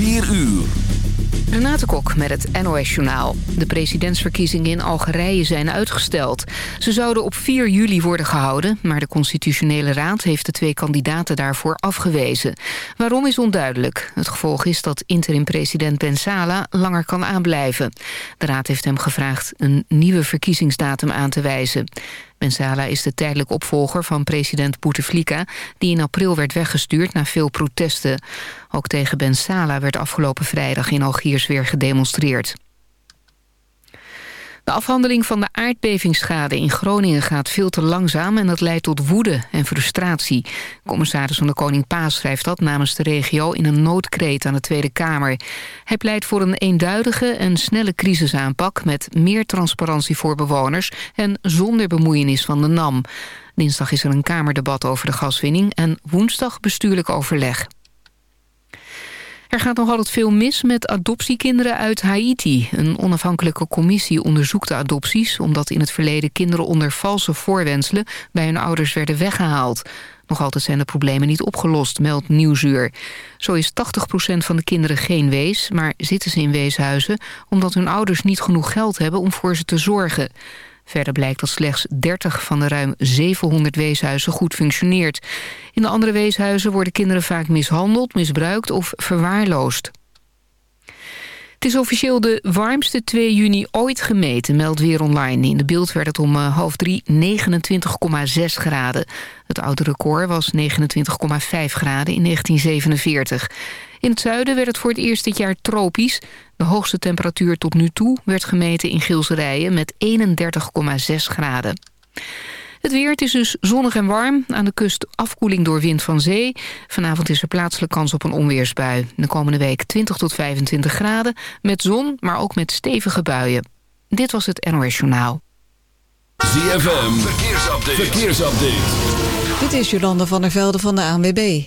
4 uur. Renate Kok met het NOS Journaal. De presidentsverkiezingen in Algerije zijn uitgesteld. Ze zouden op 4 juli worden gehouden... maar de Constitutionele Raad heeft de twee kandidaten daarvoor afgewezen. Waarom is onduidelijk. Het gevolg is dat interim-president Ben Salah langer kan aanblijven. De Raad heeft hem gevraagd een nieuwe verkiezingsdatum aan te wijzen. Ben Salah is de tijdelijk opvolger van president Bouteflika... die in april werd weggestuurd na veel protesten. Ook tegen Ben Salah werd afgelopen vrijdag in Algiers weer gedemonstreerd. De afhandeling van de aardbevingsschade in Groningen gaat veel te langzaam... en dat leidt tot woede en frustratie. Commissaris van de Koning Paas schrijft dat namens de regio... in een noodkreet aan de Tweede Kamer. Hij pleit voor een eenduidige en snelle crisisaanpak... met meer transparantie voor bewoners... en zonder bemoeienis van de NAM. Dinsdag is er een Kamerdebat over de gaswinning... en woensdag bestuurlijk overleg. Er gaat nog altijd veel mis met adoptiekinderen uit Haiti. Een onafhankelijke commissie onderzoekt de adopties... omdat in het verleden kinderen onder valse voorwenselen... bij hun ouders werden weggehaald. Nog altijd zijn de problemen niet opgelost, meldt Nieuwsuur. Zo is 80% van de kinderen geen wees, maar zitten ze in weeshuizen... omdat hun ouders niet genoeg geld hebben om voor ze te zorgen. Verder blijkt dat slechts 30 van de ruim 700 weeshuizen goed functioneert. In de andere weeshuizen worden kinderen vaak mishandeld, misbruikt of verwaarloosd. Het is officieel de warmste 2 juni ooit gemeten, meldt Weer Online. In de beeld werd het om uh, half drie 29,6 graden. Het oude record was 29,5 graden in 1947. In het zuiden werd het voor het eerst dit jaar tropisch. De hoogste temperatuur tot nu toe werd gemeten in Gilserijen met 31,6 graden. Het weer, het is dus zonnig en warm. Aan de kust afkoeling door wind van zee. Vanavond is er plaatselijk kans op een onweersbui. De komende week 20 tot 25 graden. Met zon, maar ook met stevige buien. Dit was het NOS Journaal. ZFM, verkeersupdate. verkeersupdate. Dit is Jolanda van der Velde van de ANWB.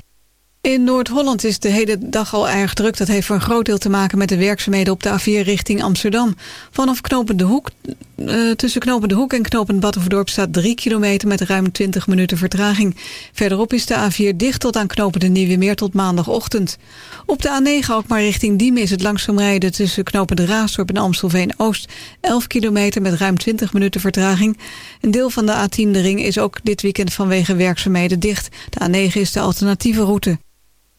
In Noord-Holland is de hele dag al erg druk. Dat heeft voor een groot deel te maken met de werkzaamheden op de A4 richting Amsterdam. Vanaf Knopende Hoek, uh, tussen Knopende Hoek en Knopend Battenverdorp staat 3 kilometer met ruim 20 minuten vertraging. Verderop is de A4 dicht tot aan Knopende Nieuwe Meer tot maandagochtend. Op de A9 ook maar richting Diemen is het langzaam rijden tussen Knopende Raasdorp en Amstelveen-Oost. 11 kilometer met ruim 20 minuten vertraging. Een deel van de A10 de ring is ook dit weekend vanwege werkzaamheden dicht. De A9 is de alternatieve route.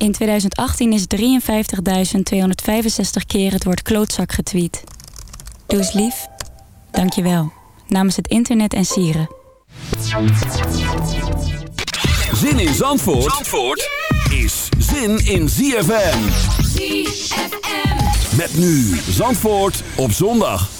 In 2018 is 53.265 keer het woord klootzak getweet. Doe eens lief. Dank je wel. Namens het internet en sieren. Zin in Zandvoort, Zandvoort is zin in ZFM. ZFM. Met nu Zandvoort op zondag.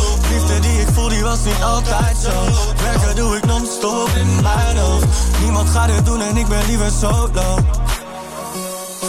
Liefde die ik voel, die was niet altijd zo. Werken doe ik non-stop in mijn hoofd. Niemand gaat het doen en ik ben liever solo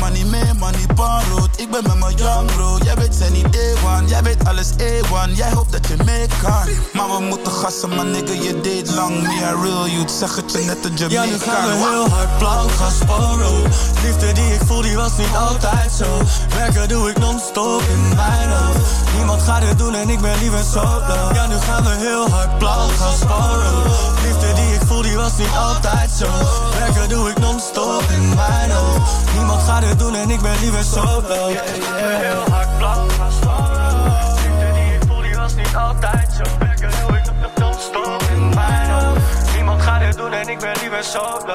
Money, make money, borrowed. Ik ben met mijn young bro, jij weet zijn niet A1. Jij weet alles A1, jij hoopt dat je mee kan. Maar we moeten gassen, man nigga, je deed lang. Me a real youth, zeg het je net een Ja, Jamaican. nu gaan we heel hard blank gaan sporen. Liefde die ik voel, die was niet altijd zo. Werken doe ik non-stop in mijn hoofd. Niemand gaat het doen en ik ben liever solo. Ja, nu gaan we heel hard blank gaan sporen. Niet altijd zo. Werken doe ik non-stop in mijn hoofd. Niemand gaat het doen en ik ben liever solo. Heel hard blank gaan sporen. Liefde die ik voel, die was niet altijd zo. Werken doe ik non-stop in mijn hoofd. Niemand gaat het doen en ik ben liever solo.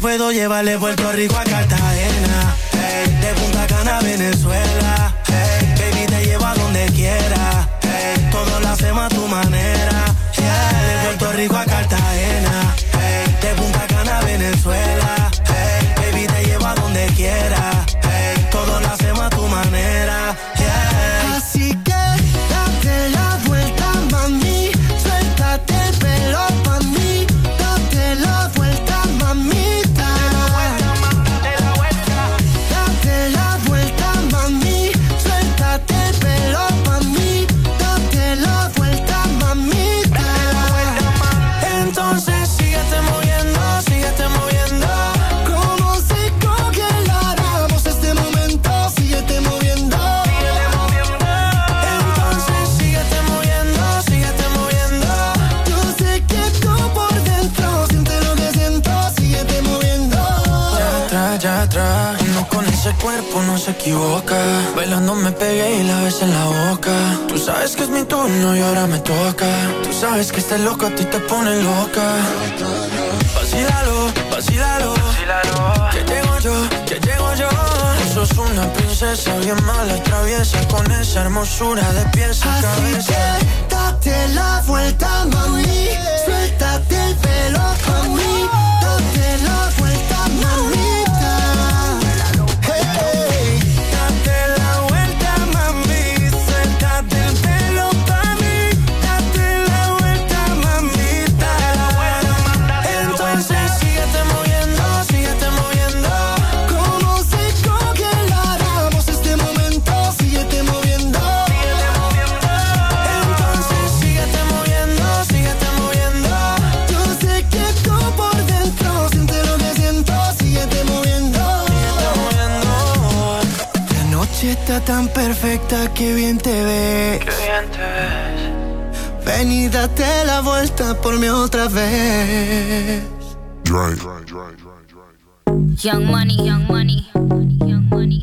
Puedo llevar de Puerto Rico a Cartagena. ey, de Punta Cana a Venezuela. ey, baby, te llevo a donde quiera. ey, todo lo hacemos a tu manera. de Puerto Rico a Cartagena. de Punta Cana a Venezuela. baby, te llevo a donde quiera. Sabes que es mi turno y ahora me toca. Tú sabes que este loco a ti te pone loca. Vacílalo, vacílalo. Que llego yo, que llego yo. Tú sos una princesa bien mala traviesa con esa hermosura de pies a Así cabeza. que date la vuelta, mami. Suéltate el pelo pa' mí. Date la vuelta, tan perfecta que bien te ves. Qué bien te ves. Ven y date la vuelta por mí otra vez. Young money, young money, young money.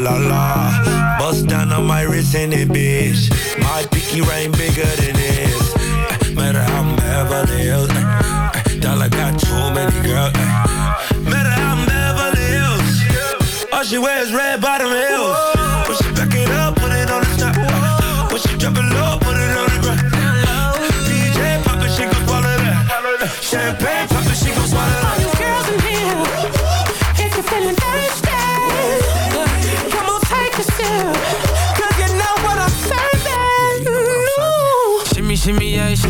La la. Bust down on my wrist in it, bitch. My pinky ring bigger than this. Uh, Matter how I'm Beverly Hills. uh, Dollar got too many girls. Matter how I'm Beverly Hills. All she wears red bottom heels.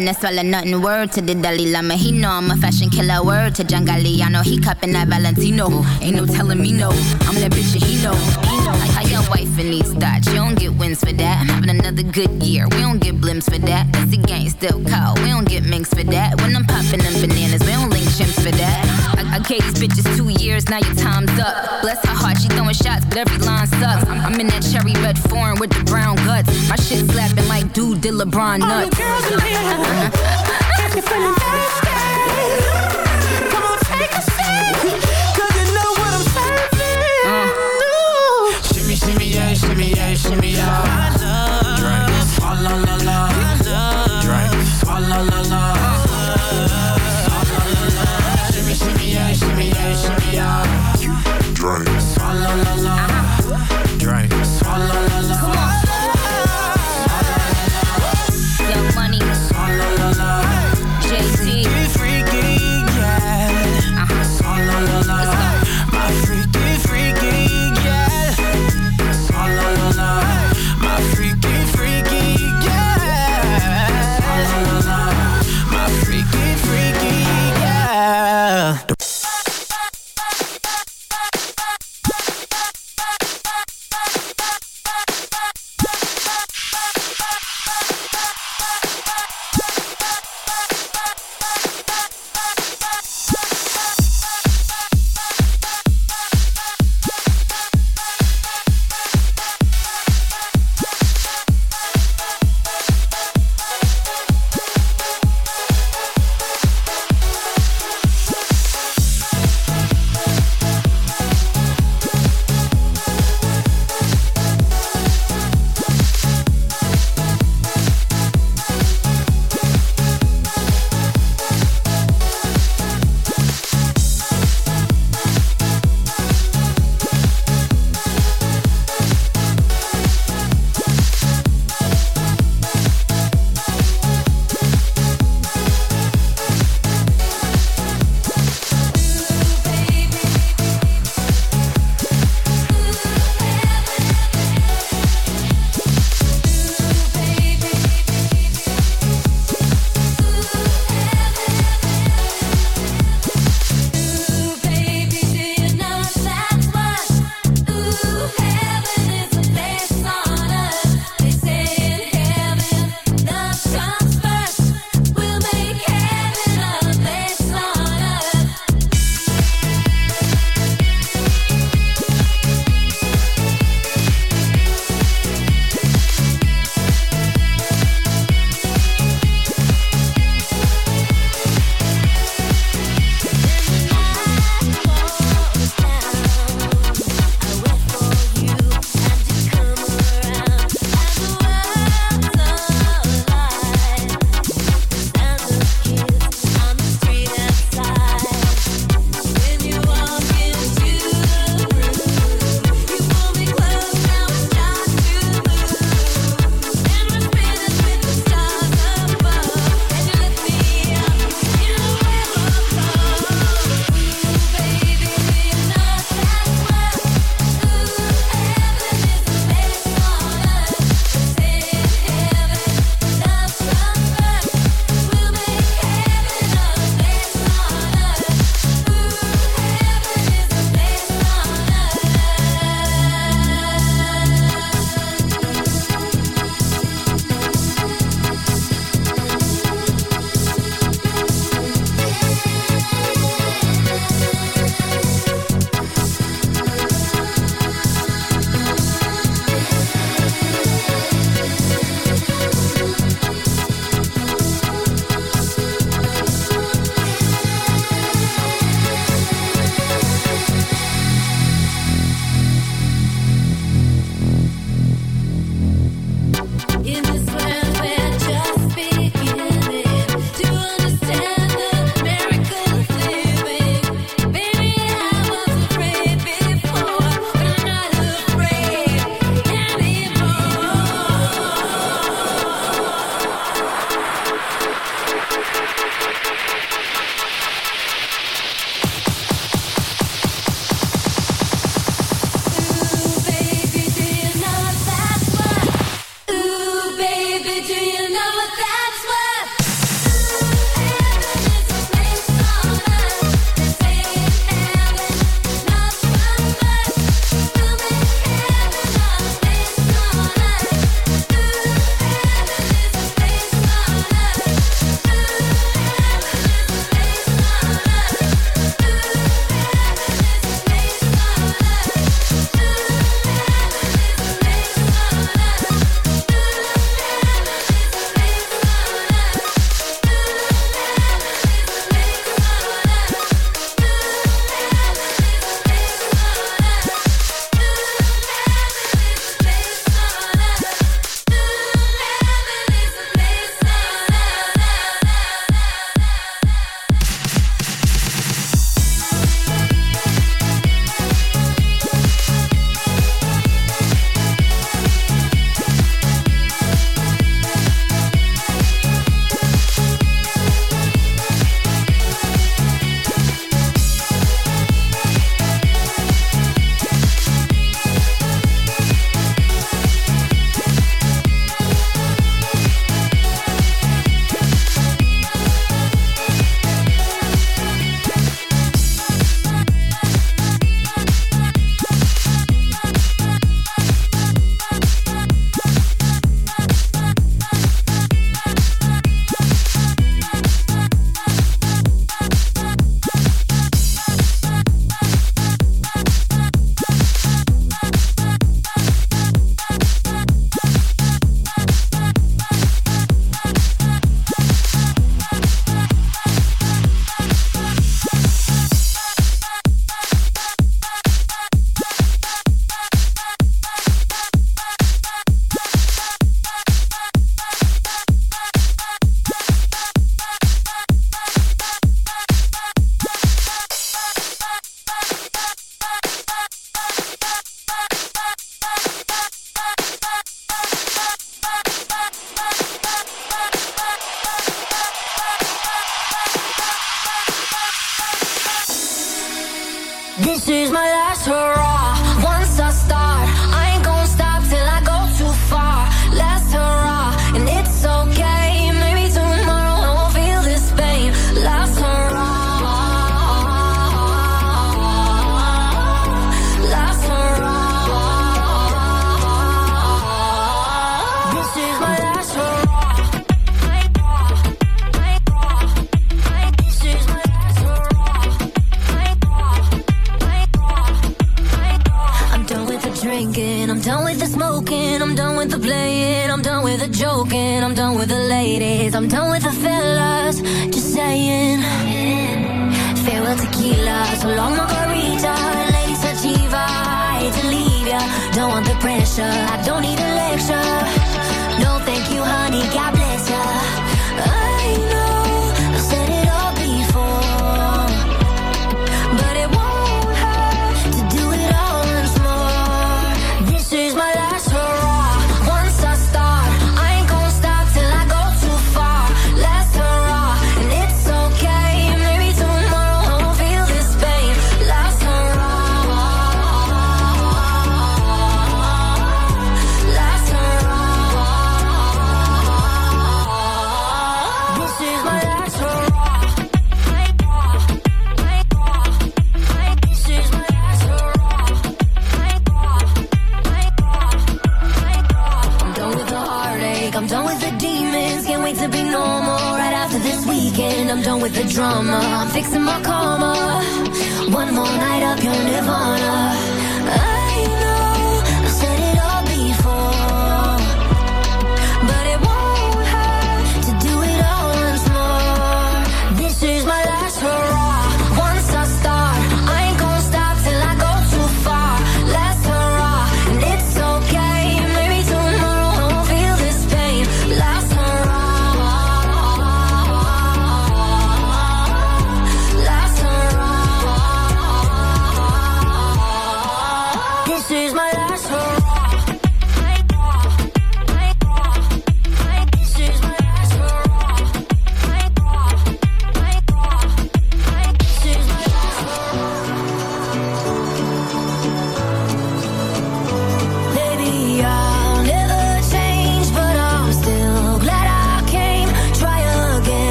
No swallow nothing. Word to the Dalai Lama, he know I'm a fashion killer. Word to John Galliano, he cupping that Valentino. Ain't no telling me no, I'm that bitch that he know. Like how your wife in these thoughts, you don't get wins for that. I'm having another good year, we don't get blimps for that. That's the gang still call, we don't get minks for that. When I'm popping them bananas, we don't chimps for that. I, I gave these bitches two years, now your time's up. Bless her heart, she throwing shots, but every line sucks. I'm, in that cherry red foreign with the brown guts. My shit slapping like dude did LeBron nuts. got you feeling thirsty. Come on, take a sip. This is my last hurrah. days. I'm done with the fellas, just saying. Farewell tequila, so long margarita, lady sativa. I hate to leave ya, don't want the pressure. I don't need a lecture. the drama. I'm fixing my karma. One more night up your nirvana.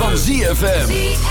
Van ZFM.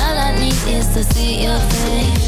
All I need is to see your face.